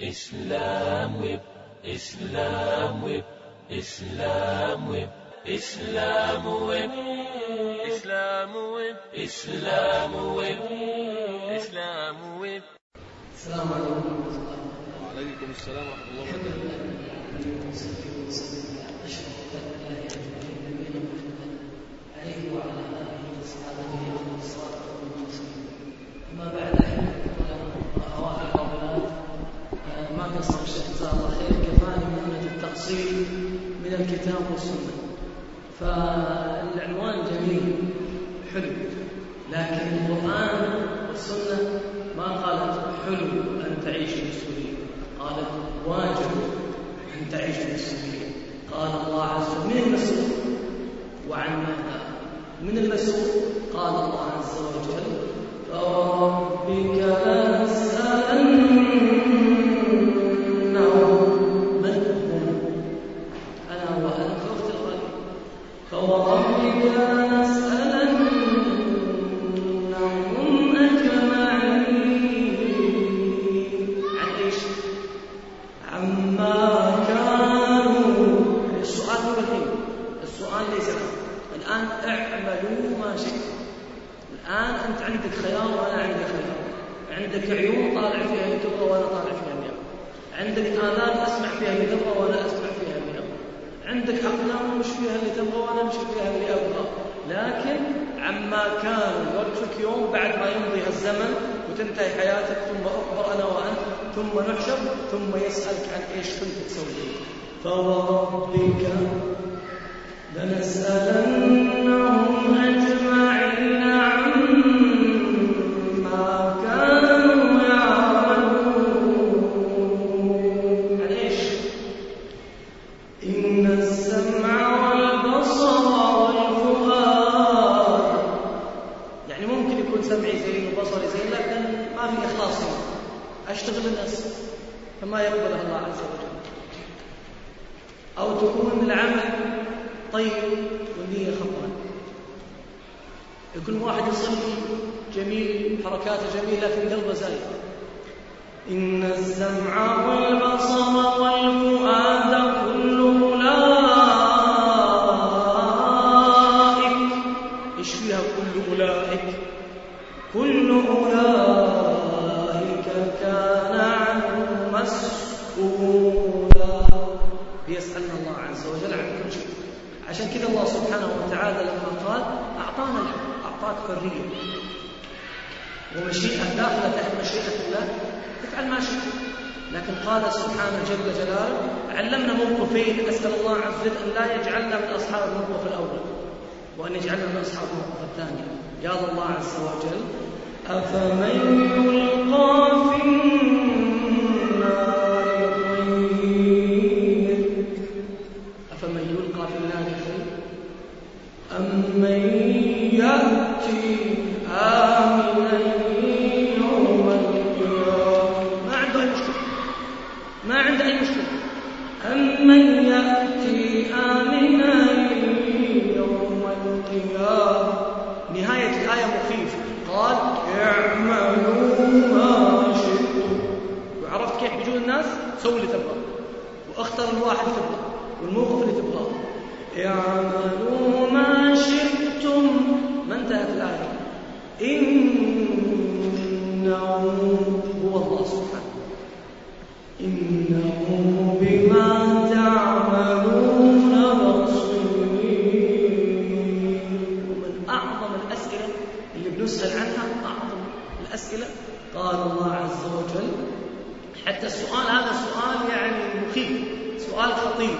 إسلام ويب إسلام ويب إسلام ويب إسلام ويب إسلام ويب إسلام ويب إسلام ويب السلام عليكم ورحمة الله وعليكم السلام ورحمة الله وبركاته عليه وعلى آله وصحبه الصلاة والسلام أما بعد أخواتي الفاضلات ما قصر الشيخ جزاه الله خير كفاني مهمة التقصير من الكتاب والسنة. فالعنوان جميل حلو لكن القرآن والسنة ما قالت حلو أن تعيش مسؤولين قالت واجب أن تعيش مسؤولين قال الله عز وجل من المسؤول وعن ماذا؟ من المسؤول قال الله عز وجل فربك لنسألنهم عندك عيون طالع فيها تبغى وأنا طالع فيها أبغى عندك آذان أسمع فيها تبغى وأنا أسمع عندك أقلام أمش فيها اللي تبغى وأنا أمشي فيها اللي أبغى. لكن عما كان يوقفك يوم بعد ما يمضي الزمن وتنتهي حياتك ثم أخبر أنا وأنت ثم نحشر ثم يسألك عن إيش كنت تسوي. فوربك لنسألنهم أجمعين أشتغل الناس فما يقبله الله عز وجل. أو تكون العمل طيب والنية خطأ. يكون واحد يصلي جميل حركاته جميلة لكن قلبه زايد. إن السمع والبصر والفؤاد يسألنا الله عز وجل عن كل شيء. عشان كذا الله سبحانه وتعالى لما قال أعطانا أعطاك حرية ومشيئة داخلة تحت مشيئة الله افعل ما شئت. لكن قال سبحانه جل جلاله علمنا موقفين أسأل الله عز وجل أن لا يجعلنا من أصحاب الموقف الأول وأن يجعلنا من أصحاب الموقف الثاني. قال الله عز وجل أفمن يلقى في الناس سوي اللي تبغاه واختر الواحد اللي تبغاه والموقف اللي تبغاه اعملوا بنسأل عنها أعظم الأسئلة. قال الله عز وجل حتى السؤال هذا سؤال يعني مخيف سؤال خطير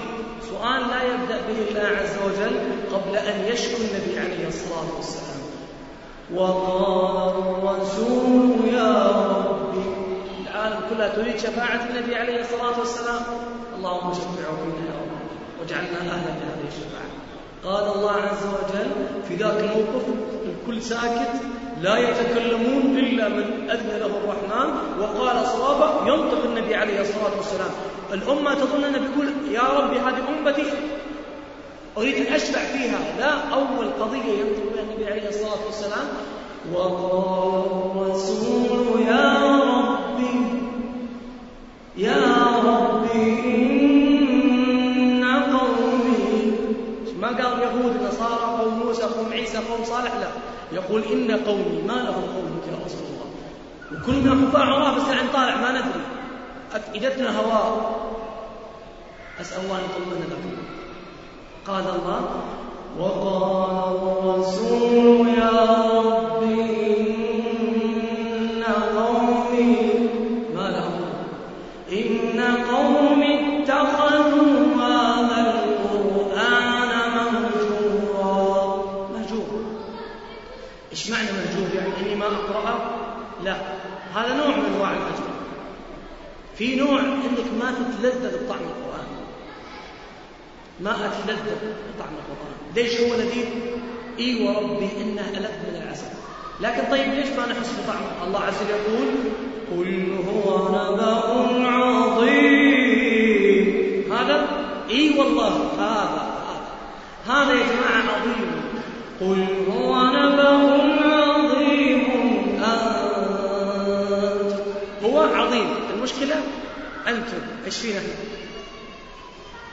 سؤال لا يبدأ به الله عز وجل قبل أن يشكو النبي عليه الصلاة والسلام. وقال الرسول يا ربي العالم كلها تريد شفاعة النبي عليه الصلاة والسلام. اللهم شفعه فينا يا رب واجعلنا أهلا لهذه الشفاعة. قال الله عز وجل في ذاك الموقف الكل ساكت لا يتكلمون إلا من أذن له الرحمن وقال صوابا ينطق النبي عليه الصلاة والسلام. الأمة تظن أنه بيقول يا ربي هذه أمتي أريد أن أشفع فيها. لا أول قضية ينطق بها النبي عليه الصلاة والسلام وقال الرسول يا ربي يا يهود نصارى قوم موسى قوم عيسى قوم صالح؟ لا. يقول إن قومي ما لهم قومك يا رسول الله. وكلنا كفار عراه بس العين طالع ما ندري. أفئدتنا هواء. أسأل الله أن يطمنا لكم قال الله وقال الرسول يا رب إن قومي ما لهم إن قومي اتخذوا ما أقرأه لا. هذا نوع من أنواع الهجر في نوع إنك ما تتلذذ بطعم القرآن. ما أتلذذ بطعم القرآن. ليش هو لذيذ اي وربي إنه ألذ من العسل. لكن طيب ليش ما نحس بطعمه؟ الله عز وجل يقول قل هو نبأ عظيم. هذا؟ اي والله هذا هذا. هذا يا جماعة عظيم. قل هو نبأ أنتم فينا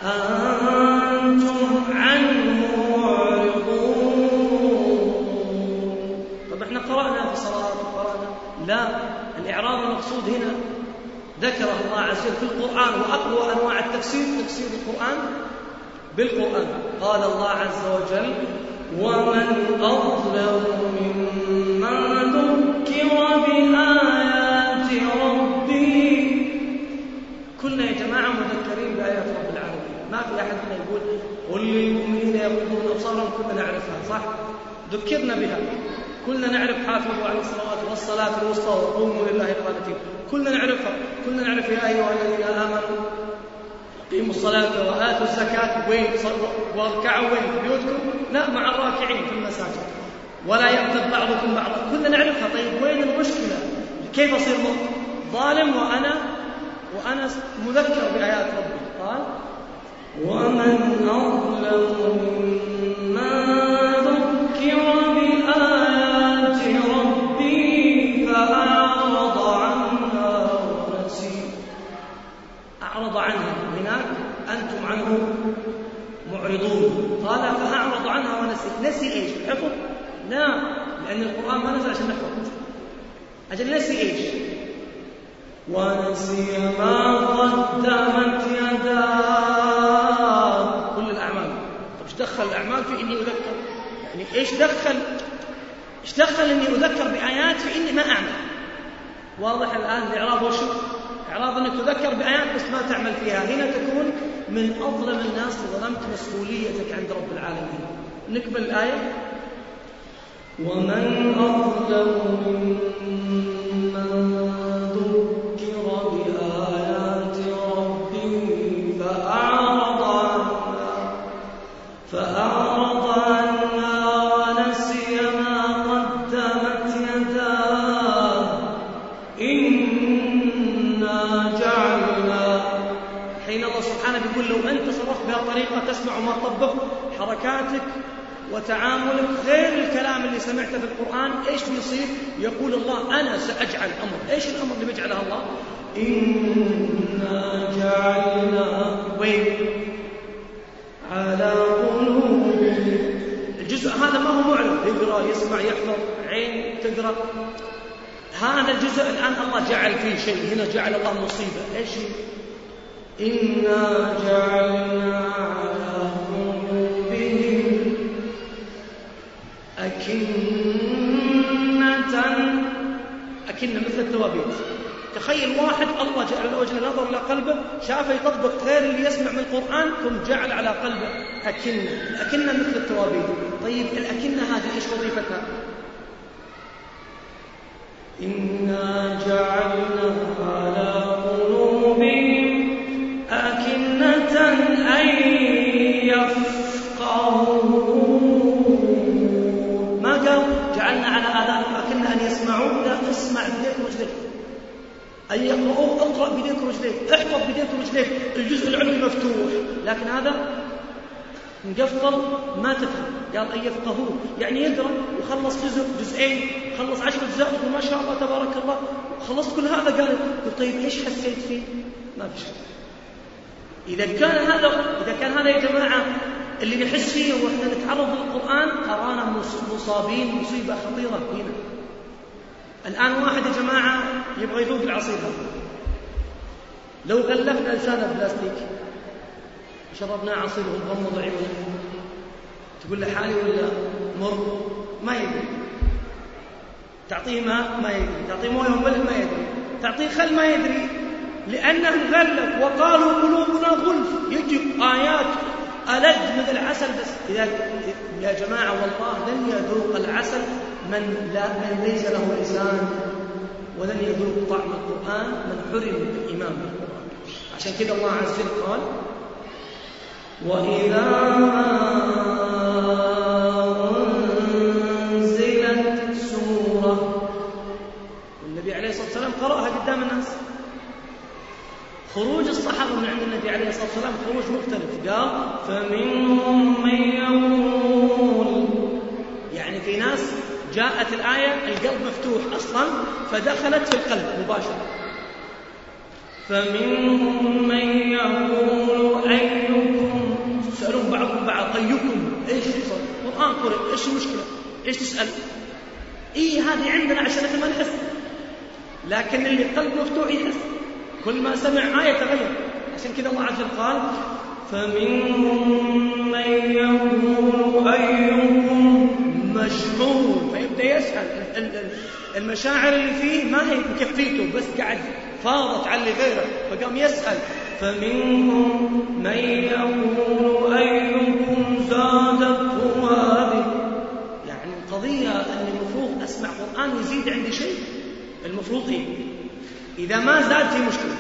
أنتم عنه معرضون طب إحنا قرأنا في صلاة قرأنا. لا الإعراض المقصود هنا ذكره الله عز وجل في القرآن وأقوى أنواع التفسير تفسير القرآن بالقرآن. قال الله عز وجل ومن أظلم ممن ذكر بآيات ربه كلنا يا جماعة مذكرين بآيات رب العالمين. ما في أحد منا يقول قل للمؤمنين يغضون أبصارهم كلنا نعرفها صح؟ ذكرنا بها. كلنا نعرف حافظوا على الصلوات والصلاة الوسطى وقوموا لله قانتين كلنا نعرفها. كلنا نعرف يا أيها الذين آمنوا قيموا الصلاة وآتوا الزكاة. وين؟ واركعوا. وين؟ في بيوتكم. لا مع الراكعين في المساجد. ولا يغتب بعضكم بعضا. كلنا نعرفها. طيب وين المشكلة؟ كيف أصير ظالم وأنا وأنا مذكر بآيات ربي قال ومن أظلم ممن ذكر أنتم عنه معرضون. قال فأعرض عنها ونسي. نسي إيش؟ الحفظ لا لأن القرآن ما نزل عشان نحفظ. أجل نسي إيش؟ ونسي ما قدمت يداه كل الأعمال. طب إيش دخل الأعمال في إني أذكر؟ يعني إيش دخل؟ إيش دخل إني أذكر بآيات في إني ما أعمل؟ واضح الآن الإعراب وشو إعراض أنك تذكر بآيات بس ما تعمل فيها. هنا تكون من أظلم الناس ظلمت مسؤوليتك عند رب العالمين. نكمل الآية. ومن أظلم ممن حركاتك وتعاملك غير الكلام اللي سمعته في القرآن. إيش بيصير يقول الله أنا سأجعل أمر إيش الأمر اللي بيجعله الله؟ إنا جعلنا وين؟ على قلوبهم. الجزء هذا ما هو معلن يقرأ يسمع يحفظ عين تقرأ. هذا الجزء الآن الله جعل فيه شيء. هنا جعل الله مصيبة. إيش؟ إنا جعلنا أكنة أكنة مثل التوابيت. تخيل واحد الله جعل له وجه نظر إلى قلبه شافه يطبق غير اللي يسمع من القرآن ثم جعل على قلبه أكنة. الأكنة مثل التوابيت. طيب الأكنة هذه إيش وظيفتها؟ إنا جعلنا أن يقرؤوه اقرأ بيديك ورجليك احفظ بيديك ورجليك الجزء العلوي مفتوح. لكن هذا مقفل ما تفهم. قال أن يفقهوه. يعني يقرأ وخلص جزء جزئين خلص عشر أجزاء ما شاء الله تبارك الله. خلصت كل هذا؟ قال قلت طيب إيش حسيت فيه؟ ما في شيء. إذا كان هذا إذا كان هذا يا جماعة اللي نحس فيه وإحنا نتعرض للقرآن ترانا مصابين مصيبة خطيرة هنا. الآن واحد يا جماعة يبغى يذوق العصير لو غلفنا لسانه بلاستيك شربناه عصير وغمض عيونه تقول له حالي ولا مر؟ ما يدري تعطيه ماء؟ ما يدري تعطيه مويه وملح؟ ما يدري تعطيه خل؟ ما يدري. لأنه غلف وقالوا قلوبنا غلف. يجي آيات ألد من العسل بس. يا جماعة والله لن يذوق العسل من لا من ليس له لسان. ولن يذوق طعم القرآن من حرم الإيمان بالقرآن. عشان كذا الله عز وجل قال وإذا أنزلت سورة والنبي عليه الصلاة والسلام قرأها قدام الناس. خروج الصحابة من عند النبي عليه الصلاة والسلام خروج مختلف. قال فمنهم من يقول يعني في ناس جاءت الآية القلب مفتوح أصلا فدخلت في القلب مباشرة. فمنهم من يقول أيكم؟ تسألون بعضكم بعض أيكم؟ إيش القرآن قرأ إيش المشكلة؟ إيش تسأل؟ إيه هذه عندنا عشان ما نحس. لكن اللي قلب مفتوح يحس. كل ما سمع آية تغير. عشان كذا الله عز وجل قال فمنهم من يقول أيكم؟ مشحون فيبدأ يسأل المشاعر اللي فيه ما هي مكفيته بس قاعد فاضت على غيره. فقام يسأل فمنهم من يقول أيكم زادته هذه يعني القضية أن المفروض أسمع قرآن يزيد عندي شيء. المفروض إيه؟ إذا ما زاد في مشكلة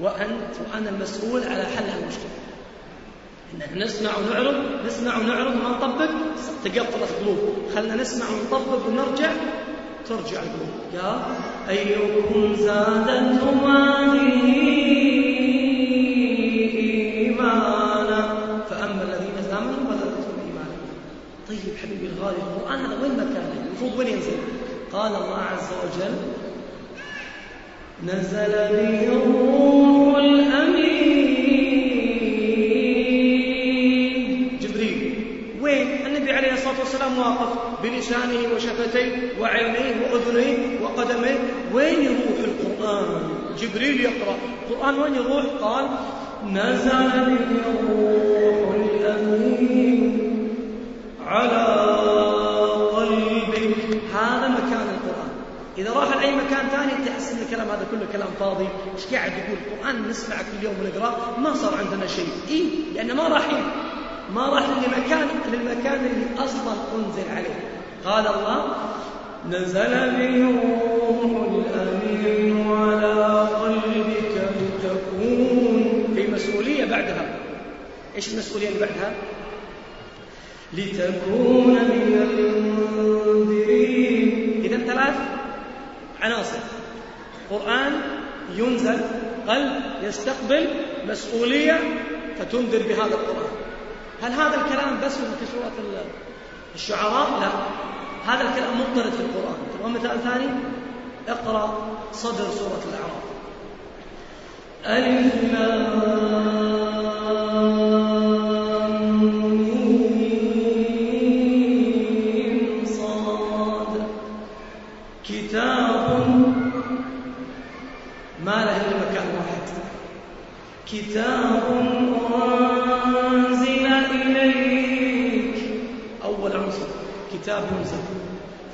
وأنت وأنا المسؤول على حل المشكلة نسمع ونعرض نسمع ونعرض ما نطبق تقطرت قلوب. خلنا نسمع ونطبق ونرجع ترجع القلوب. قال أيكم زادتهم هذه إيمانا. فأما الذين آمنوا فزادتهم إيمانا. طيب حبيبي الغالي القرآن هذا وين مكانه المفروض وين ينزل؟ قال الله عز وجل نزل به الروح الأمين. والسلام واقف بلسانه وشفتيه وعينيه وأذنيه وقدميه. وين يروح القرآن؟ جبريل يقرأ. القرآن وين يروح؟ قال نزل به الروح الأمين على قلبك هذا مكان القرآن. إذا راح لأي مكان ثاني تحس أن الكلام هذا كله كلام فاضي. إيش قاعد يقول؟ القرآن نسمع كل يوم ونقرأ. ما صار عندنا شيء. إيه؟ لأن ما رايحين ما راح لمكان للمكان اللي أصلا أنزل عليه. قال الله نزل به الروح الأمين على قلبك لتكون. في مسؤولية بعدها. إيش المسؤولية اللي بعدها؟ لتكون من المنذرين. إذا ثلاث عناصر. قرآن ينزل قلب يستقبل مسؤولية فتنذر بهذا القرآن. هل هذا الكلام بس في سورة الشعراء؟ لا هذا الكلام مضطرد في القرآن تبغى مثال ثاني؟ اقرأ صدر سورة الأعراف ألف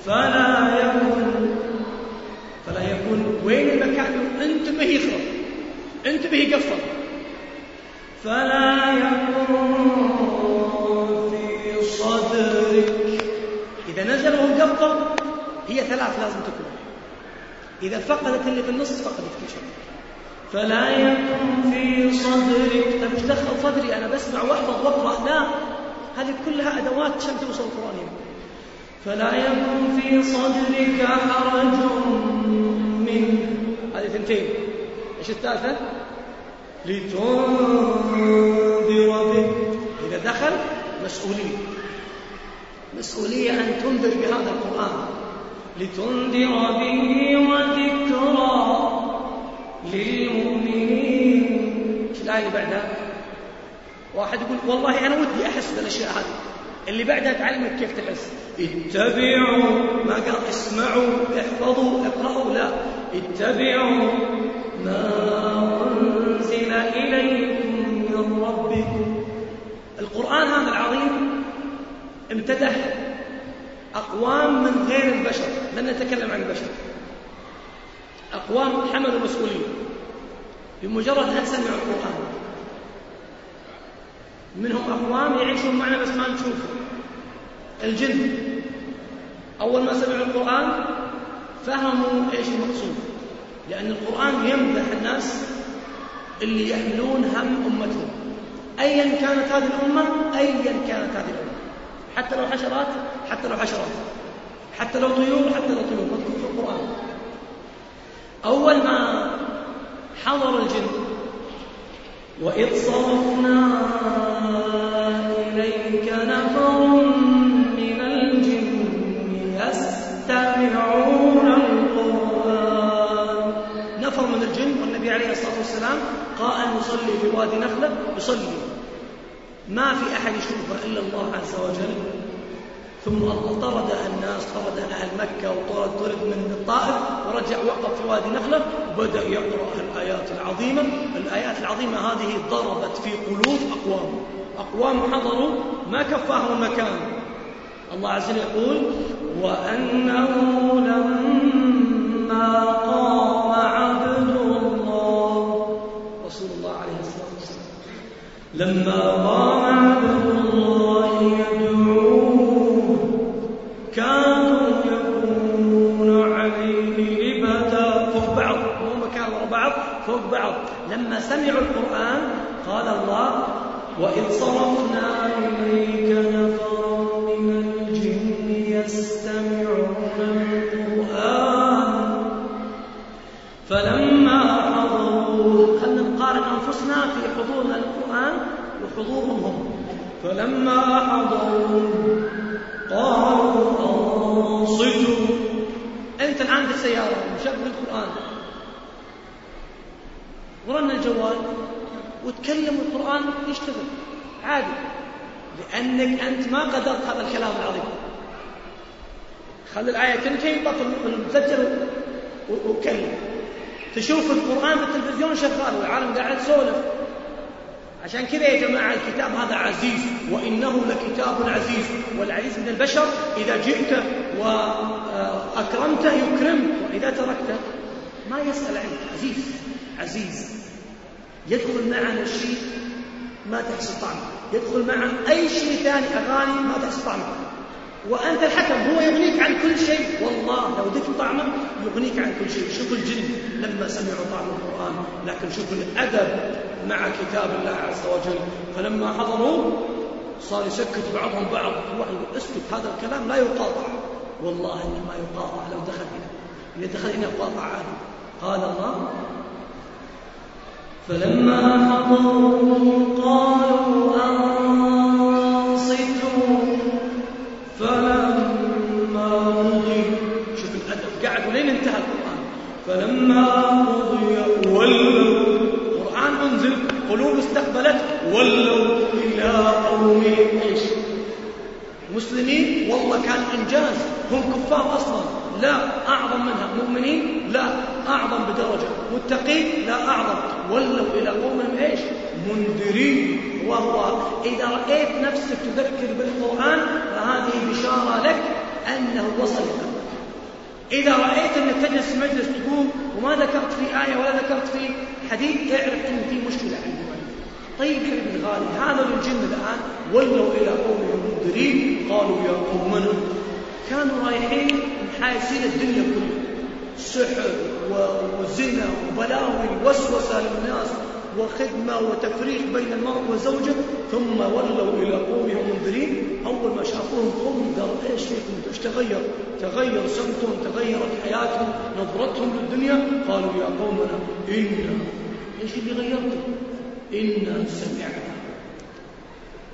فلا يكن فلا يكون. وين المكان؟ انتبه يخرب. انتبه يقفل. فلا يكن في صدرك. إذا نزل وانقفل هي ثلاث لازم تكون. إذا فقدت اللي في النص فقدت كل شيء. فلا يكن في صدرك. طيب إيش دخل صدري أنا بسمع واحفظ واقرأ لا هذه كلها أدوات عشان توصل القرآن. فلا يكن في صدرك حرج منه هذه ثنتين. إيش الثالثة؟ لتنذر به. إذا دخل مسؤولية. مسؤولية أن تنذر بهذا القرآن. لتنذر به وذكرى للمؤمنين. إيش الآية اللي بعدها؟ واحد يقول والله أنا ودي أحس بالأشياء هذه. اللي بعدها تعلمك كيف تحس. اتبعوا ما قال اسمعوا احفظوا اقرأوا. لا اتبعوا ما أنزل إليكم من ربكم. القرآن هذا العظيم امتدح أقوام من غير البشر. لن نتكلم عن البشر. أقوام حملوا المسؤولية بمجرد أن سمعوا القرآن؟ منهم أقوام يعيشون معنا بس ما نشوفه الجن. أول ما سمعوا القرآن فهموا إيش المقصود. لأن القرآن يمدح الناس اللي يحملون هم أمتهم. أيا كانت هذه الأمة أيا كانت هذه الأمة. حتى لو حشرات حتى لو حشرات. حتى لو طيور حتى لو طيور. مذكور في القرآن. أول ما حضر الجن وإذ صرفنا إليك نفر من الجن يستمعون القرآن. نفر من الجن والنبي عليه الصلاة والسلام قائم يصلي في وادي نخلة يصلي ما في أحد يشوفه إلا الله عز وجل. ثم طرد الناس طرد أهل مكة وطرد طرد من الطائف ورجع وقف في وادي نخلة وبدأ يقرأ الآيات العظيمة. الآيات العظيمة هذه ضربت في قلوب أقوام. أقوام حضروا ما كفاهم المكان. الله عز وجل يقول وأنه لما قام عبد الله رسول الله عليه الصلاة والسلام لما قام بعض. لما سمعوا القرآن قال الله وإذ صرفنا إليك نفرا من الجن يستمعون القرآن فلما حضروا خلنا نقارن أنفسنا في حضورنا للقرآن وحضورهم. هم فلما حضروا قالوا أنصتوا أنت الآن في السيارة مشغل القرآن. ورن الجوال وتكلم القرآن يشتغل. عادي. لأنك أنت ما قدرت هذا الكلام العظيم. خلي الآية تنتهي طف المسجل وكلم. تشوف القرآن بالتلفزيون شغال والعالم قاعد يسولف. عشان كذا يا جماعة الكتاب هذا عزيز وإنه لكتاب عزيز. والعزيز من البشر إذا جئت وأكرمته يكرمك وإذا تركته ما يسأل عنك. عزيز. عزيز. يدخل معنا شيء ما تحس طعمه. يدخل معه أي شيء ثاني أغاني ما تحس طعمه. وأنت الحكم هو يغنيك عن كل شيء. والله لو ذقت طعمه يغنيك عن كل شيء. شوف الجن لما سمعوا طعم القرآن لكن شوف الأدب مع كتاب الله عز وجل. فلما حضروا صار يسكت بعضهم بعض. اسكت هذا الكلام لا يقاطع. والله انه ما يقاطع لو دخل هنا. إذا دخل هنا قاطع عادي. قال الله فلما حضروا قالوا أنصتوا. فلما قضي شوف الأدب قعدوا لين انتهى القرآن. فلما قضي ولوا القرآن أنزل قلوب استقبلت ولوا إلى قومهم إيش مسلمين والله كان إنجاز هم كفار أصلا. لا أعظم منها مؤمنين لا أعظم بدرجة. متقين لا أعظم. ولوا إلى قومهم إيش؟ منذرين. وهو إذا رأيت نفسك تذكر بالقرآن فهذه بشارة لك أنه وصل إذا رأيت أنك تجلس في مجلس تقوم وما ذكرت في آية ولا ذكرت في حديث؟ اعرف أن في مشكلة عندي. طيب حبيبي الغالي هذا الجن الآن. ولوا إلى قومهم منذرين. قالوا يا قومنا. كانوا رايحين محايسين الدنيا كلها. سحر وزنا وبلاوي وسوسة للناس وخدمة وتفريق بين المرء وزوجه ثم ولوا إلى قومهم منذرين. أول ما شافوهم قوم قالوا إيش فيكم؟ إيش تغير؟ تغير سمتهم تغيرت حياتهم نظرتهم للدنيا؟ قالوا يا قومنا إنا. إيش اللي غيرتم إنا سمعنا.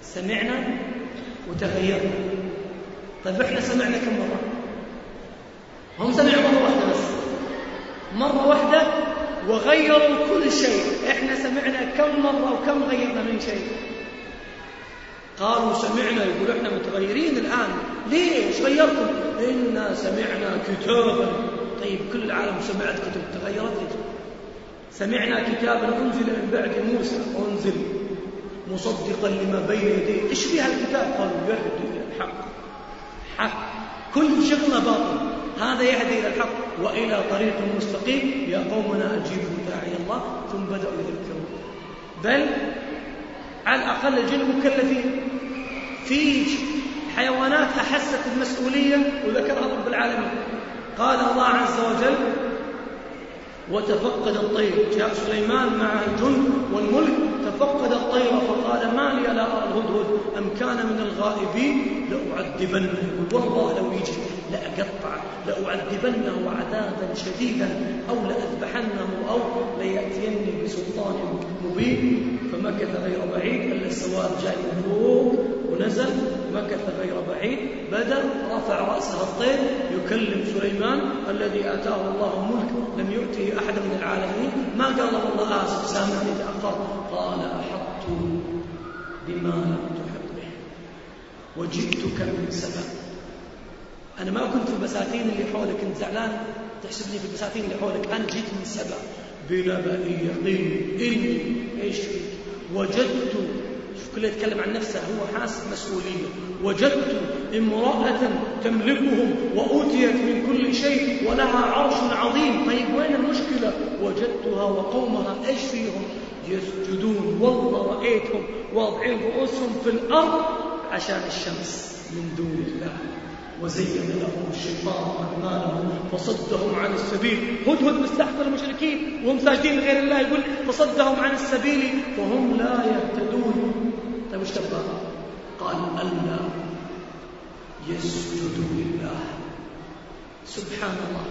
سمعنا وتغيرنا. طيب إحنا سمعنا كم مرة؟ هم سمعوا مرة واحدة بس. مرة واحدة وغيروا كل شيء. إحنا سمعنا كم مرة وكم غيرنا من شيء. قالوا سمعنا يقول إحنا متغيرين الآن. ليش؟ غيرتم إنا سمعنا كتابا. طيب كل العالم سمعت كتب تغيرت. ليش سمعنا كتابا أنزل من بعد موسى. أنزل مصدقا لما بين يديه. إيش فيها الكتاب؟ قالوا يهدي الحق. حق. كل شغلنا باطل هذا يهدي إلى الحق وإلى طريق مستقيم. يا قومنا أجيبوا داعي الله ثم بدأوا يذكرون. بل على الأقل الجن مكلفين في حيوانات أحست المسؤولية وذكرها رب العالمين. قال الله عز وجل وتفقد الطير. جاء سليمان مع الجند والملك تفقد الطير فقال ما لي لا أرى الهدهد. أم كان من الغائبين؟ لأعذبنه. والله لو يجي لأقطع لأعذبنه عذابا شديدا أو لأذبحنه أو ليأتيني بسلطان مبين. فمكث غير بعيد إلا السواد جاي من فوق ونزل. مكث غير بعيد بدأ رفع رأسه الطير يكلم سليمان الذي آتاه الله ملك لم يؤته أحد من العالمين. ما قال والله آسف سامحني تأخرت قال أحطت بما لم تحط به. وجئتك من سبأ. أنا ما كنت في البساتين اللي حولك كنت زعلان. تحسبني في البساتين اللي حولك. أنا جيت من سبأ بنبأ يقين إني إيش وجدت شوف كله يتكلم عن نفسه. هو حاسس مسؤولية. وجدت امرأة تملكهم وأوتيت من كل شيء ولها عرش عظيم. طيب وين المشكلة؟ وجدتها وقومها إيش فيهم يسجدون. والله رأيتهم واضعين رؤوسهم في الأرض عشان الشمس من دون الله وزين لهم الشيطان أعمالهم فصدهم عن السبيل. هدهد مستحضر المشركين. وهم ساجدين لغير الله. يقول فصدهم عن السبيل. فهم لا يهتدون. طيب وش تبغى؟ قال ألا يسجدوا لله. سبحان الله.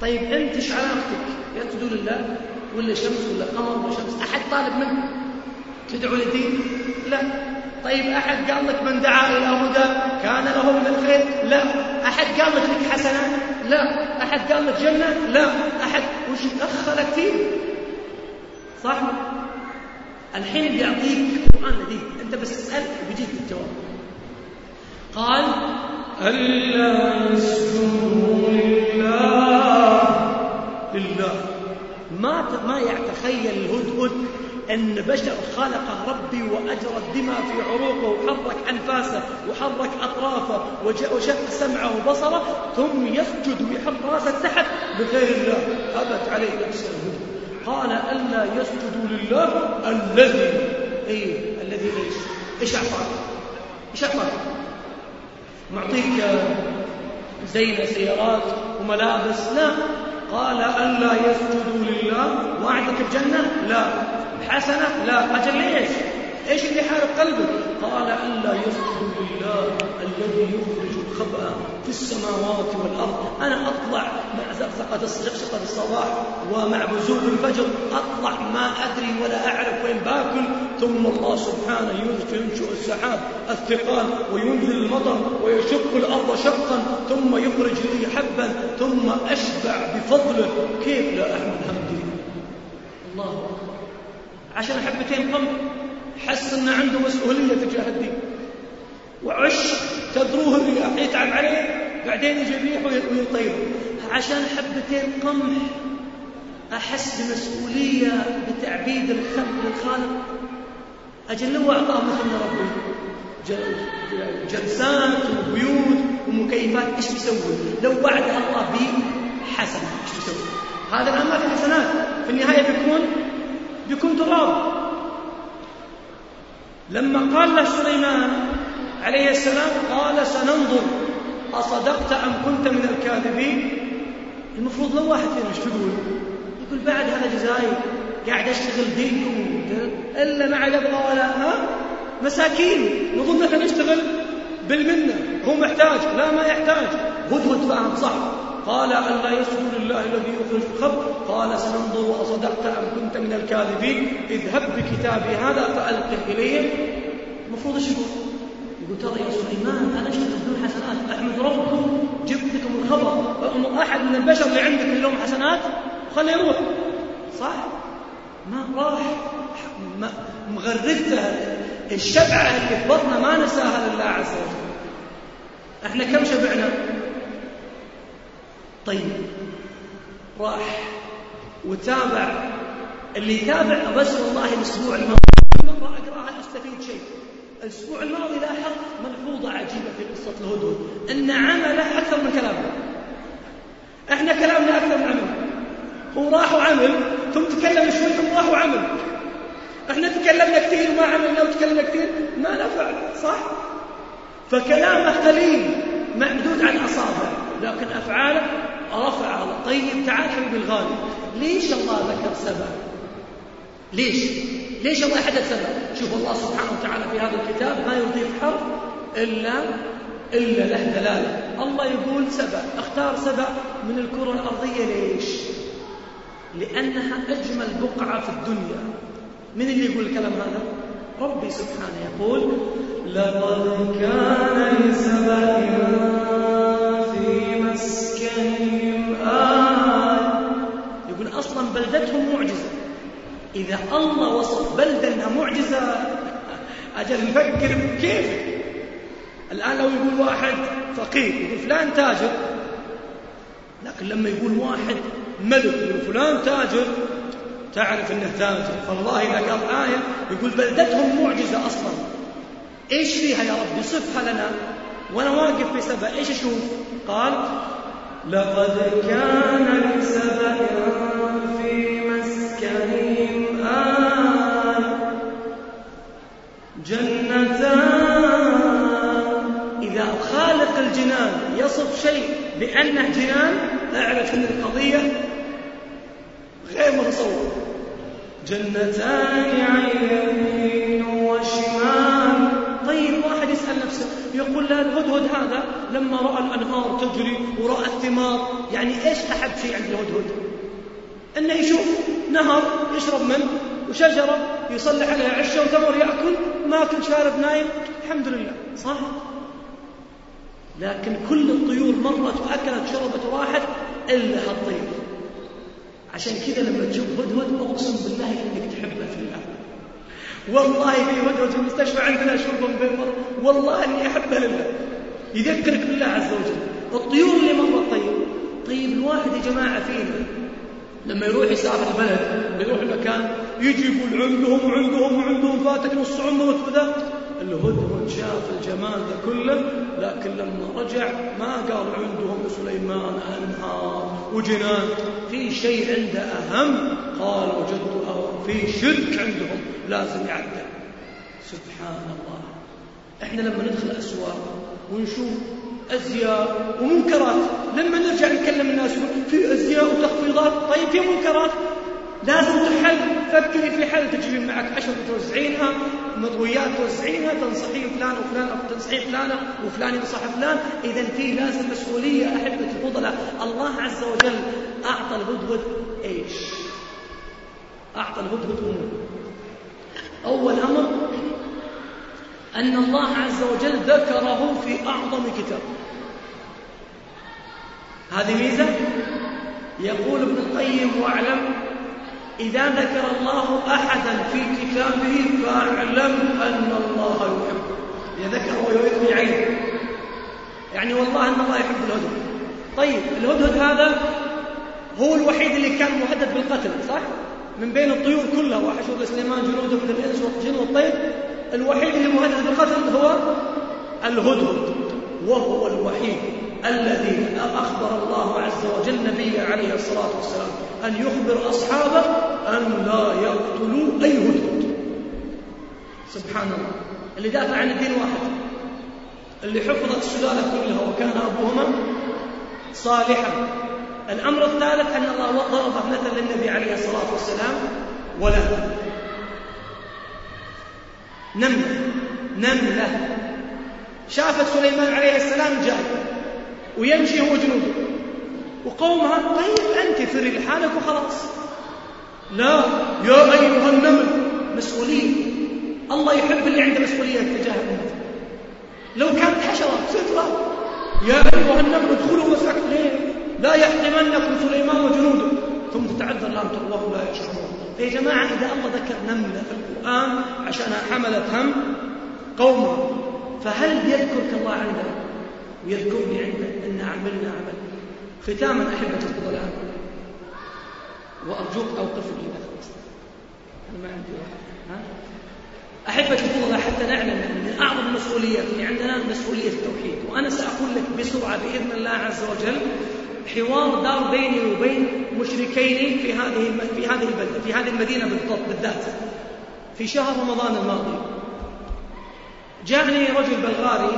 طيب أنت إيش علاقتك؟ يسجدوا لله ولا شمس ولا قمر ولا شمس؟ أحد طالب منك تدعو للدين؟ لا. طيب أحد قال لك من دعا إلى هدى كان له من الخير؟ لا. أحد قال لك لك حسنة؟ لا. أحد قال لك جنة؟ لا. أحد. وش دخلك فيه صح؟ الحين بيعطيك القرآن لديك أنت بس اسأل وبيجيك الجواب. قال ألا يسجدوا لله. لله. ما ما يتخيل الهدهد أن بشر خلقه ربي وأجرى الدماء في عروقه وحرك أنفاسه وحرك أطرافه وشق سمعه وبصره ثم يسجد ويحط راسه تحت بغير الله. أبت عليه نفسه. قال ألا يسجدوا لله الذي أي الذي إيش؟ إيش أعطاك؟ إيش أعطاك؟ معطيك زين سيارات وملابس؟ لا. قال ألا يسجدوا لله. وعدك بجنة لا. حسنة؟ لا. أجل ليش؟ إيش اللي حارب قلبك؟ قال ألا يسجدوا لله الذي يخرج الخبأ في السماوات والأرض. أنا أطلع مع زقزقة زقزقة الصباح ومع بزوغ الفجر أطلع ما أدري ولا أعرف وين باكل ثم الله سبحانه ينشئ السحاب الثقال وينزل المطر ويشق الأرض شقا ثم يخرج لي حبا ثم أشبع بفضله. كيف لا أحمد حمدي الله أكبر. عشان حبتين قمح حس أنه عنده مسؤولية تجاه الدين. وعش تذروه الرياح يتعب عليه. بعدين يجي الريح ويطير. عشان حبتين قمح أحس بمسؤولية بتعبيد الخلق للخالق. أجل لو أعطاه مثل ربي. جلسات وبيوت ومكيفات إيش بيسوي؟ لو وعدها الله بحسنة إيش بيسوي؟ هذا الآن ما في حسنات. في النهاية بيكون بيكون تراب. لما قال له سليمان عليه السلام قال سننظر أصدقت أم كنت من الكاذبين؟ المفروض لو واحد فينا إيش تقول يقول بعد هذا جزاير قاعد أشتغل دينكم إلا ما عاد ولا ها؟ مساكين. نظن إحنا نشتغل بالمنة. هو محتاج لا ما يحتاج. هدهد فاهم صح. قال ألا يسجد لله الذي يخرج الخبر. قال سننظر أصدقت أم كنت من الكاذبين. اذهب بكتابي هذا فألقه إليهم. المفروض إيش يقول؟ يقول ترى يا سليمان أنا اشتغل بدون حسنات. أحمد ربكم جبت لكم الخبر أمر أحد من البشر اللي عندك اللي لهم حسنات؟ خليه يروح. صح؟ ما راح. مغرقته الشبعة اللي في بطنه ما نساها لله عز وجل. إحنا كم شبعنا؟ طيب. راح. وتابع. اللي يتابع بس والله الأسبوع الماضي. مرة أقرأها أستفيد شيء. الأسبوع الماضي لاحظت ملحوظة عجيبة في قصة الهدهد إن عمله أكثر من كلامه. إحنا كلامنا أكثر من عمله هو راح وعمل ثم تكلم شوي ثم راح وعمل. إحنا تكلمنا كثير وما عملنا وتكلمنا كثير ما نفع صح؟ فكلامه قليل معدود عن اصابع لكن أفعاله رفع طيب تعال حبيبي الغالي ليش الله ذكر سبع ليش؟ ليش الله يحدد سبع شوف الله سبحانه وتعالى في هذا الكتاب ما يضيف حرف إلا إلا له دلالة. الله يقول سبع أختار سبع من الكرة الأرضية ليش؟ لأنها أجمل بقعة في الدنيا. من اللي يقول الكلام هذا؟ ربي سبحانه يقول لقد كان لسبأ في مسكنهم آية يقول أصلا بلدتهم معجزة. إذا الله وصف بلدة أنها معجزة أجل نفكر كيف؟ الآن لو يقول واحد فقير يقول فلان تاجر لكن لما يقول واحد ملك يقول فلان تاجر تعرف إنه تاجر. فالله إذا قال آية يقول بلدتهم معجزة أصلا. إيش فيها يا رب؟ صفها لنا. وأنا واقف في سبأ إيش أشوف؟ قال لقد كان لسبأ في مسكنهم جنتان. إذا خالق الجنان يصف شيء بأنه جنان اعرف أن القضية غير متصور جنتان عن يمين وشمال. طيب واحد يسأل نفسه يقول لا الهدهد هذا لما رأى الأنهار تجري ورأى الثمار يعني إيش أحب شيء عند الهدهد أنه يشوف نهر يشرب منه وشجرة يصلح عليها عشة وثمر يأكل ماكل شارب نايم الحمد لله. صح؟ لكن كل الطيور مرت وأكلت شربت وراحت إلا هالطير. عشان كذا لما تشوف هدهد أقسم بالله إنك تحبه في الله والله في هدهد في المستشفى عندنا اشوفهم بيمر والله إني احبه لله يذكرك بالله عز وجل. الطيور اللي مرت طيب. طيب الواحد يا جماعة فينا لما يروح يسافر بلد يروح المكان يجي يقول عندهم وعندهم وعندهم فاتك نص عمرك وذا الهدهد شاف الجمال ذا كله لكن لما رجع ما قال عندهم سليمان أنهار وجنان. في شيء عنده أهم؟ قال وجدت في شرك عندهم لازم يعدل. سبحان الله إحنا لما ندخل أسواق ونشوف أزياء ومنكرات لما نرجع نكلم الناس في أزياء وتخفيضات طيب في منكرات؟ لازم تحل. فكري في حل تجري معك عشر توزعينها مطويات توزعينها تنصحين فلان وفلان أو تنصحين فلانة وفلان ينصح فلان. إذا في لازم مسؤولية أحبة الفضلاء. الله عز وجل أعطى الهدهد إيش؟ أعطى الهدهد أمور. أول أمر أن الله عز وجل ذكره في أعظم كتاب. هذه ميزة؟ يقول ابن القيم واعلم إذا ذكر الله أحدا في كتابه فاعلم أن الله يحبه إذا ذكره ويثني عينه يعني والله أن الله يحب الهدهد. طيب الهدهد هذا هو الوحيد اللي كان مهدد بالقتل صح؟ من بين الطيور كلها. وحشر سليمان جنوده من الإنس والجن والطير. الوحيد اللي مهدد بالقتل هو الهدهد وهو الوحيد. الذي أخبر الله عز وجل نبيه عليه الصلاة والسلام أن يخبر أصحابه أن لا يقتلوا أي هدهد سبحان الله. اللي دافع عن الدين واحد. اللي حفظت السلالة كلها وكان أبوهما صالحا. الأمر الثالث أن الله ضرب مثل للنبي عليه الصلاة والسلام ولا نملة. نملة. شافت سليمان عليه السلام جاي ويمشي هو جنوده. وقومها طيب أنت فري لحالك وخلاص. لا يا أيها النمل مسؤولية الله يحب اللي عنده مسؤولية تجاه الناس لو كانت حشرة سترة يا أيها النمل ادخلوا مساكن ليه؟ لا يحطمنكم سليمان وجنوده. ثم تتعذر لهم تقواهم لا يشعرون. يا جماعة إذا الله ذكر نملة في القرآن عشانها حملت هم قومه فهل يذكرك الله عنده ويذكرني عنده إن عملنا عمل ختاما أحبة الفضلاء. وأرجوك أوقفني إذا خلصت أنا ما عندي وقت. ها؟ أحبة الفضلاء حتى نعلم أن من أعظم المسؤوليات اللي عندنا مسؤولية التوحيد. وأنا سأقول لك بسرعة بإذن الله عز وجل حوار دار بيني وبين مشركين في هذه في هذه البلدة في هذه المدينة بالضبط بالذات. في شهر رمضان الماضي جاءني رجل بلغاري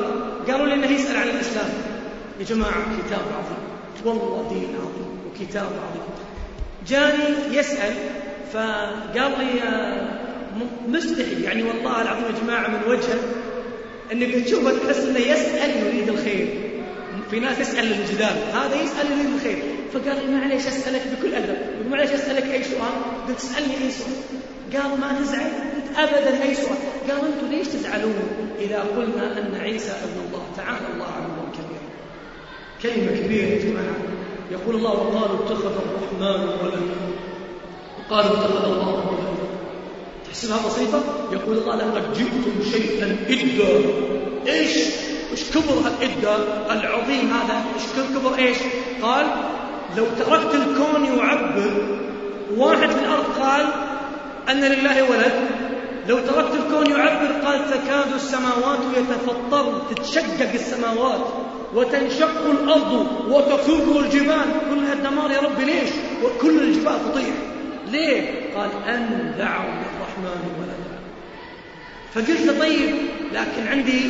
قالوا لي انه يسأل عن الإسلام؟ يا جماعة كتاب عظيم والله دين عظيم وكتاب عظيم. جاني يسأل فقال لي مستحي يعني والله العظيم يا جماعة من وجهه إنك تشوفه تحس إنه يسأل يريد الخير. في ناس يسأل للجدال هذا يسأل يريد الخير. فقال لي معليش أسألك بكل أدب. معليش أسألك أي سؤال؟ قلت اسألني أي سؤال. قالوا ما تزعل قلت أبدا أي سؤال؟ قالوا أنتم ليش تزعلون إذا قلنا أن عيسى ابن الله؟ تعالى الله عنه كبير كلمة كبيرة يا جماعة. يقول الله وقالوا اتخذ الرحمن ولدا. وقالوا اتخذ الله ولدا. تحسبها بسيطة؟ يقول الله لقد جئتم شيئا إدا. إيش؟ إيش كبر الإدة العظيم هذا؟ إيش كبر إيش؟ قال لو تركت الكون يعبر واحد في الأرض قال أن لله ولد. لو تركت الكون يعبر قال تكاد السماوات يتفطر تتشقق السماوات وتنشق الأرض وتخر الجبال. كلها الدمار يا رب ليش؟ وكل الجبال تطيح ليه؟ قال أن دعوا للرحمن ولدا. فقلت طيب لكن عندي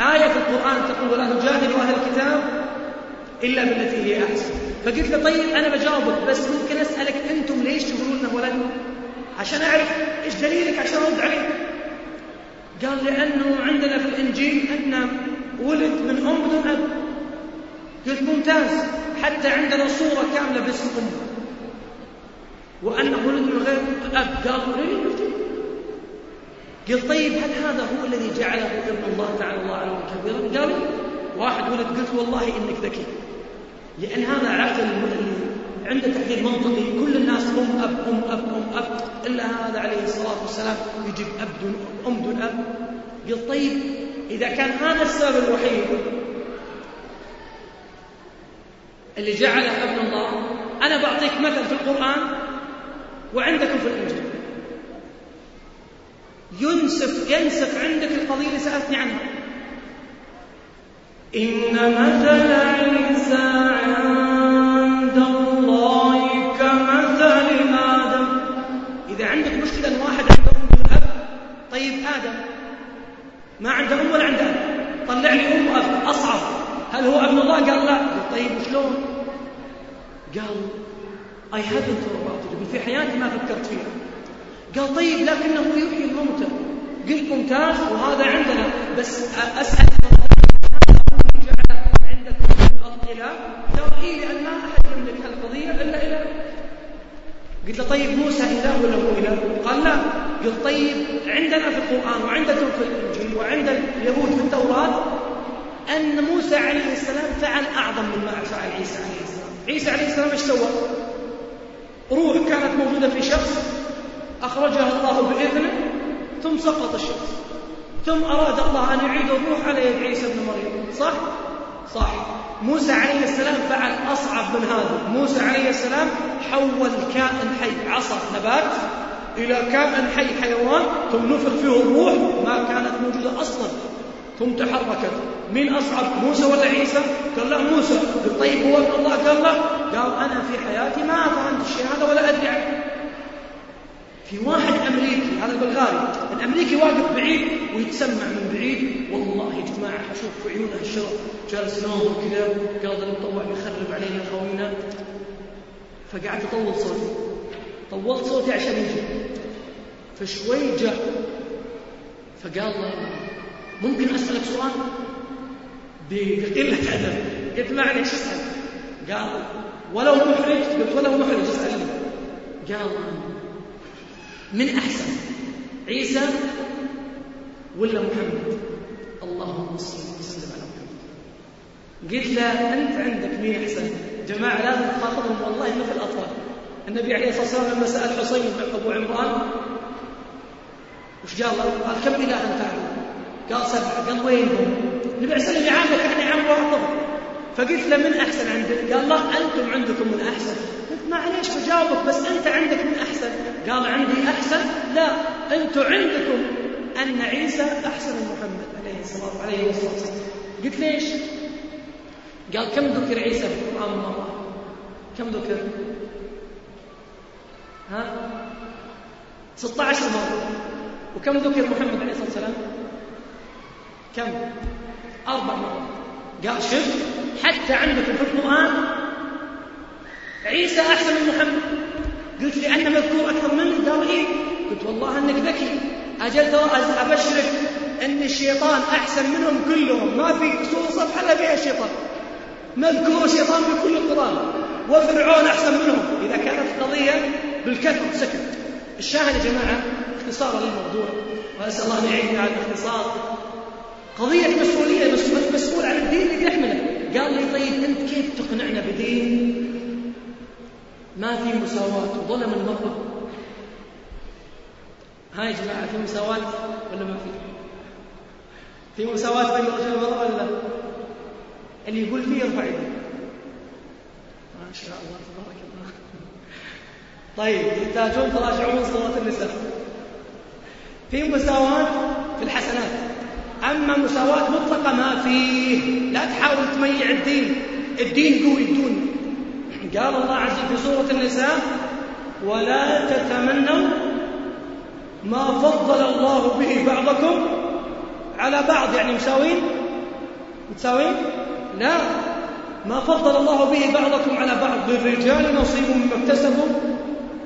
آية في القرآن تقول ولا تجادلوا أهل الكتاب إلا بالتي هي أحسن. فقلت له طيب أنا بجاوبك بس ممكن أسألك أنتم ليش تقولون أنه ولد؟ عشان أعرف إيش دليلك عشان أرد عليك. قال لأنه عندنا في الإنجيل أن ولد من أم بدون أب. قلت ممتاز حتى عندنا صورة كاملة باسم أم. وأنه ولد من غير أب. قال لي قلت؟ طيب هل هذا هو الذي جعله ابن الله تعالى الله عليه كبيرا؟ قال واحد ولد. قلت والله إنك ذكي لأن هذا عرفت عنده تحليل منطقي كل الناس أم أب أم أب أم أب إلا هذا عليه الصلاة والسلام يجيب أب دون أم دون أب. قلت طيب إذا كان هذا السبب الوحيد اللي جعله أبن الله أنا بعطيك مثل في القرآن وعندكم في الإنجيل. ينسف ينسف عندك القضية اللي سألتني عنها. إن مثل عيسى طيب آدم. ما عنده أم ولا عنده أب طلع لي أم وأب أصعب. هل هو ابن الله؟ قال لا. طيب شلون قال I haven't thought about it. في حياتي ما فكرت فيها. قال طيب لكنه يحيي الموتى. قلت ممتاز وهذا عندنا. بس أسأل إله؟ قال إيه لأن ما أحد يملك هالقضية إلا إله. قلت له طيب موسى إله ولا هو إله؟ قال لا. قلت طيب عندنا في القرآن وعندكم في الإنجيل وعند اليهود في التوراة أن موسى عليه السلام فعل أعظم مما فعل عيسى عليه السلام. عيسى عليه السلام إيش سوى؟ روح كانت موجودة في شخص أخرجها الله بإذنه ثم سقط الشخص ثم أراد الله أن يعيد الروح على يد عيسى بن مريم صح؟ صح. موسى عليه السلام فعل أصعب من هذا. موسى عليه السلام حول كائن حي عصا نبات إلى كائن حي حيوان ثم نفخ فيه الروح ما كانت موجودة أصلا. ثم تحركت. مين أصعب؟ موسى ولا عيسى؟ قال لا موسى. طيب هو. الله قال له قال أنا في حياتي ما فهمت الشيء هذا ولا أدري عنه. في واحد أمريكي هذا البلغاري الأمريكي واقف بعيد ويتسمع من بعيد والله يا جماعة حشوف في عيونه الشرف جالس يناظر كذا قال هذا المطوع بيخرب علينا خوينا. فقعدت أطول صوتي. طولت صوتي عشان يجي. فشوي جاء. فقال ممكن أسألك سؤال؟ بقلة أدب قلت معلش اسأل؟ قال ولو محرج؟ قلت ولو محرج اسألني. قال من أحسن عيسى ولا محمد؟ اللهم صل وسلم على محمد. قلت له أنت عندك مين أحسن جماعة لازم تخاطبهم والله مثل الأطفال. النبي عليه الصلاة والسلام لما سأل حسين أبو عمران وش قال قال كم إله أنت قال سبعة. قال وين هم؟ النبي عليه الصلاة والسلام عامك يعني عام واحد فقلت له من أحسن عندك؟ قال لا أنتم عندكم من أحسن قلت معليش بجاوبك بس أنت عندك من أحسن قال عندي أحسن لا أنتم عندكم أن عيسى أحسن من محمد عليه الصلاة عليه والسلام قلت ليش؟ قال كم ذكر عيسى في القرآن مرة؟ كم ذكر؟ ها؟ 16 مرة وكم ذكر محمد عليه الصلاة والسلام؟ كم؟ أربع مرات قال شوف حتى عندكم في القرآن عيسى أحسن من محمد. قلت لأنه مذكور أكثر منه قال إيه؟ قلت والله أنك ذكي. أجل ترى أبشرك أن الشيطان أحسن منهم كلهم. ما في سورة صفحة إلا فيها شيطان مذكور الشيطان في كل القرآن. وفرعون أحسن منهم. إذا كانت قضية بالكثر سكت. الشاهد يا جماعة اختصارا للموضوع. وأسأل الله أن يعيننا على الاختصار. قضية مسؤولية مسؤول عن الدين اللي يحمله. قال لي طيب أنت كيف تقنعنا بدين؟ ما في مساواة. وظلم المرأة. هاي يا جماعة في مساواة ولا ما في؟ في مساواة بين الرجل والمرأة ولا لا؟ اللي يقول فيه يرفع يده. ما شاء الله تبارك الله. طيب يحتاجون تراجعون صورة النساء. في مساواة في الحسنات. أما مساواة مطلقة ما فيه. لا تحاول تميع الدين. الدين قوي دون قال الله عز وجل في سورة النساء ولا تتمنوا ما فضل الله به بعضكم على بعض. يعني مساوين؟ متساوين لا. ما فضل الله به بعضكم على بعض. للرجال نصيب مما اكتسبوا.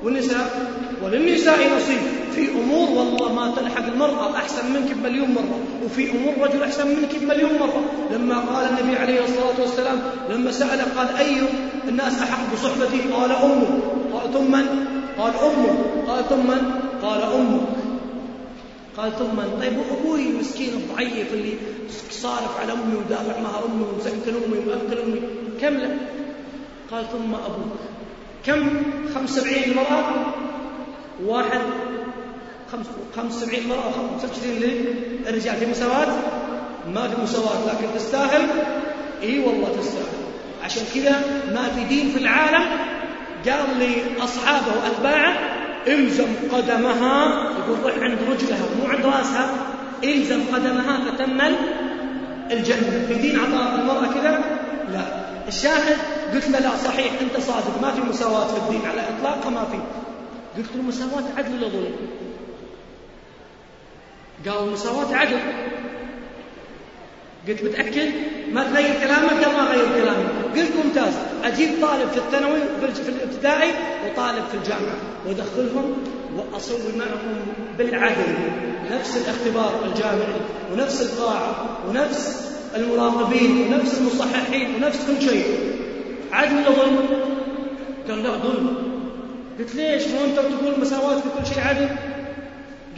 والنساء وللنساء نصيب. في أمور والله ما تلحق المرأة أحسن منك بمليون مرة وفي أمور رجل أحسن منك بمليون مرة. لما قال النبي عليه الصلاة والسلام لما سأل قال أي الناس أحق بصحبتي؟ قال أمه. قال ثم من؟ قال أمه. قال ثم من؟ قال أمك قال ثم طيب أبوي المسكين الضعيف اللي صارف على أمي ودافع مهر أمي ومسكن أمي ومأكل أمي. كم له قال ثم أبوك. كم؟ خمس سبعين مرأة. واحد. خمس خمس سبعين مرأة. وخمس وستين للرجال في مساواة. ما في مساواة لكن تستاهل. إي والله تستاهل. عشان كذا ما في دين في العالم قال لأصحابه وأتباعه إلزم قدمها. يقول روح عند رجلها مو عند رأسها. إلزم قدمها فتمل الجنة. في دين عطاء المرأة كذا؟ لا. الشاهد قلت له لا صحيح أنت صادق ما في مساواة في الدين على إطلاقها ما في. قلت له مساواة عدل ولا ظلم؟ قال مساواة عدل. قلت متأكد؟ ما تغير كلامك قال ما غير كلامي. قلت ممتاز. أجيب طالب في الثانوي في الابتدائي وطالب في الجامعة. وأدخلهم وأسوي معهم بالعدل. نفس الاختبار الجامعي ونفس القاعة ونفس المراقبين ونفس المصححين ونفس كل شيء. عدل ولا ظلم؟ قال لا ظلم. قلت ليش؟ مو انت تقول مساواة في كل شيء عدل؟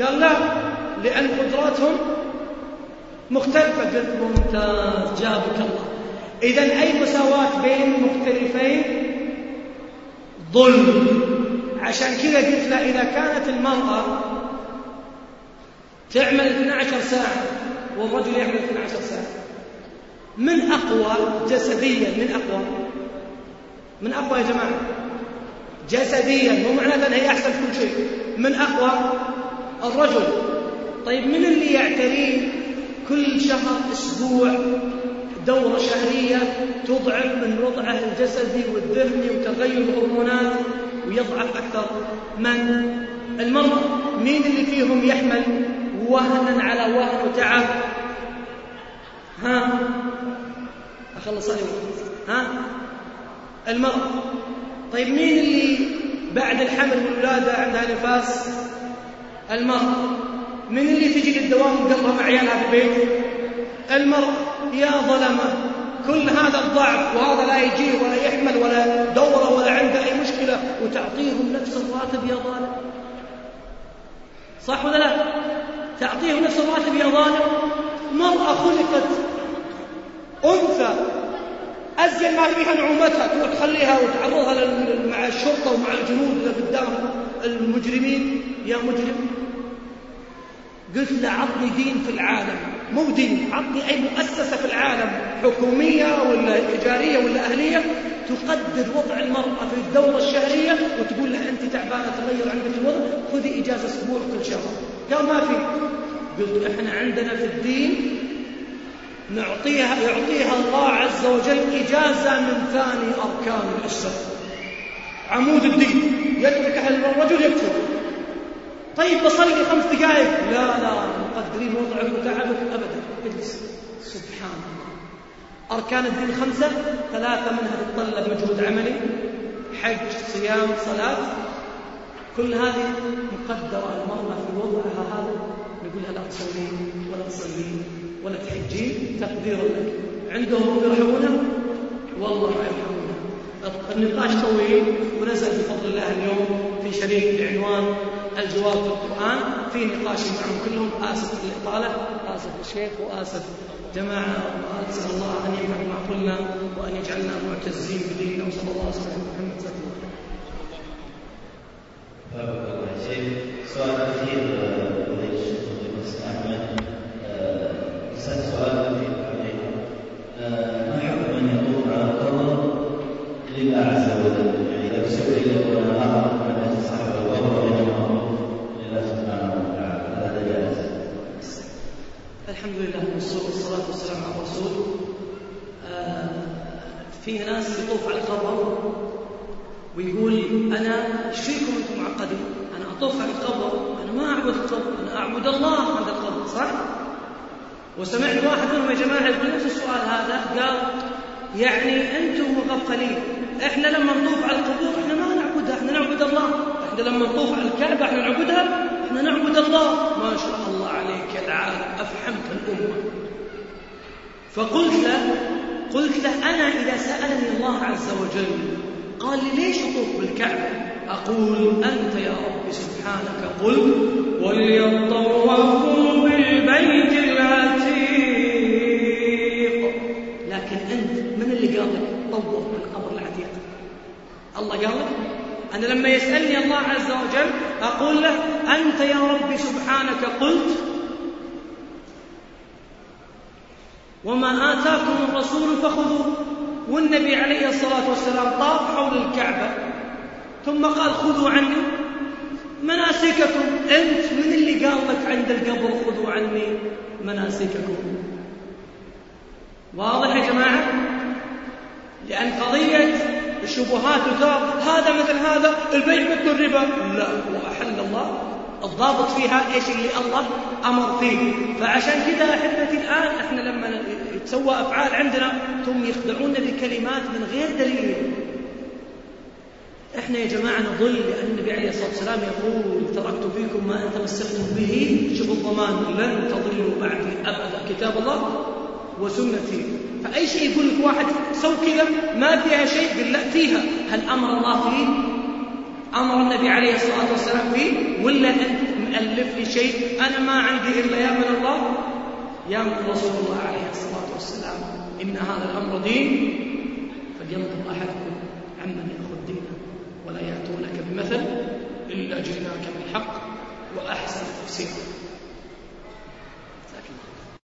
قال لا لأن قدراتهم مختلفة. قلت ممتاز جابك الله. إذا أي مساواة بين مختلفين ظلم. عشان كذا قلت له إذا كانت المرأة تعمل 12 ساعة والرجل يعمل 12 ساعة. من أقوى جسديا من أقوى؟ من أقوى يا جماعة. جسديا مو معناته أنها هي أحسن كل شيء. من أقوى؟ الرجل. طيب من اللي يعتريه كل شهر أسبوع دورة شهرية تضعف من وضعه الجسدي والذهني وتغير الهرمونات ويضعف أكثر من المرأة مين اللي فيهم يحمل وهنا على وهن وتعب؟ ها؟ أخلص عليهم ها؟ المرأة طيب مين اللي بعد الحمل والولادة عندها نفاس؟ المرأة من اللي تجي للدوام وقلبها مع عيالها في البيت؟ المرأة يا ظلمة كل هذا الضعف وهذا لا يجيه ولا يحمل ولا دورة ولا عنده أي مشكلة وتعطيهم نفس الراتب يا ظالم. صح ولا لا؟ تعطيهم نفس الراتب يا ظالم. مرأة خلقت أنثى أزين ما فيها نعومتها تروح تخليها وتعرضها مع الشرطة ومع الجنود اللي قدام المجرمين. يا مجرم قلت له عطني دين في العالم. مو دين عطني أي مؤسسة في العالم حكومية ولا إيجارية ولا أهلية تقدر وضع المرأة في الدورة الشهرية وتقول لها أنت تعبانة تغير عندك الوضع خذي إجازة أسبوع كل شهر. قال ما في. قلت إحنا عندنا في الدين نعطيها يعطيها الله عز وجل إجازة من ثاني أركان الإسلام. عمود الدين. يترك الرجل يكفر. طيب بصلي خمس دقائق. لا لا مقدرين وضعك وتعبك أبدا. إجلس. سبحان الله. أركان الدين خمسة. ثلاثة منها تتطلب مجهود عملي. حج صيام صلاة. كل هذه مقدرة المرأة في وضعها هذا. نقولها لا تصلين ولا تصلين ولا تحجين تقديرا لك. عندهم يرحمونها والله ما يرحمونها النقاش طويل ونزل بفضل الله اليوم في شريك بعنوان الجواب في القرآن. في نقاش معهم كلهم آسف للإطالة آسف الشيخ وآسف جماعة وأسأل الله أن ينفع ما قلنا وأن يجعلنا معتزين بديننا. وصلى الله وسلم على محمد صلى الله عليه وسلم. بارك الله شيخ سؤال أخير فضيلة الشيخ فضيلة أحمد يسأل سؤال أخير عليكم ما حكم أن يطوف على القبر لله عز وجل؟ يعني إذا سئل وأنا أعرف من أجل صاحب القبر لله سبحانه وتعالى. هذا جائز الحمد لله والصلاة والسلام على الرسول. آه في ناس يطوف على القبر ويقول أنا إيش فيكم أنتم معقدين؟ أنا أطوف على القبر أنا ما أعبد القبر أنا أعبد الله عند القبر صح؟ وسمعت واحد منهم يا جماعة يقول نفس السؤال هذا قال يعني أنتم مغفلين. إحنا لما نطوف على القبور إحنا ما نعبدها إحنا نعبد الله. إحنا لما نطوف على الكعبة إحنا نعبدها إحنا نعبد الله. ما شاء الله عليك يا العالم أفحمت الأمة. فقلت له قلت له أنا إذا سألني الله عز وجل قال لي ليش أطوف بالكعبة؟ أقول أنت يا رب سبحانك قل وليطوفوا بالبيت العتيق. لكن أنت من اللي قال لك طوف بالقبر العتيق؟ الله قال لك أنا لما يسألني الله عز وجل أقول له أنت يا رب سبحانك قلت وما آتاكم الرسول فخذوه. والنبي عليه الصلاة والسلام طاف حول الكعبة ثم قال خذوا عني مناسككم. أنت من اللي قال لك عند القبر خذوا عني مناسككم. واضح يا جماعة؟ لأن قضية الشبهات وترى هذا مثل هذا البيع مثل الربا. لا هو أحل الله. الضابط فيها إيش اللي الله أمر فيه. فعشان كذا أحبتي الآن إحنا لما يتسوى أفعال عندنا ثم يخدعونا بكلمات من غير دليل. إحنا يا جماعة نضل لأن النبي عليه الصلاة والسلام يقول تركت فيكم ما ان تمسكتم به. شوف الضمان. لن تضلوا بعدي أبدا. كتاب الله وسنتي. فأي شيء يقول لك واحد سو كذا ما فيها شيء قل لا فيها. هل أمر الله فيه؟ أمر النبي عليه الصلاة والسلام فيه؟ ولا انت مؤلف لي شيء؟ أنا ما عندي إلا يا من الله. يا من رسول الله عليه الصلاة والسلام. إن هذا الأمر دين. فلينظر دينه ولا يأتونك بمثل إلا جئناك بالحق وأحسن تفسيرا.